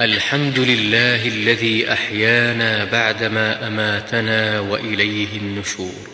الحمد لله الذي أحيانا بعدما أماتنا وإليه النشور.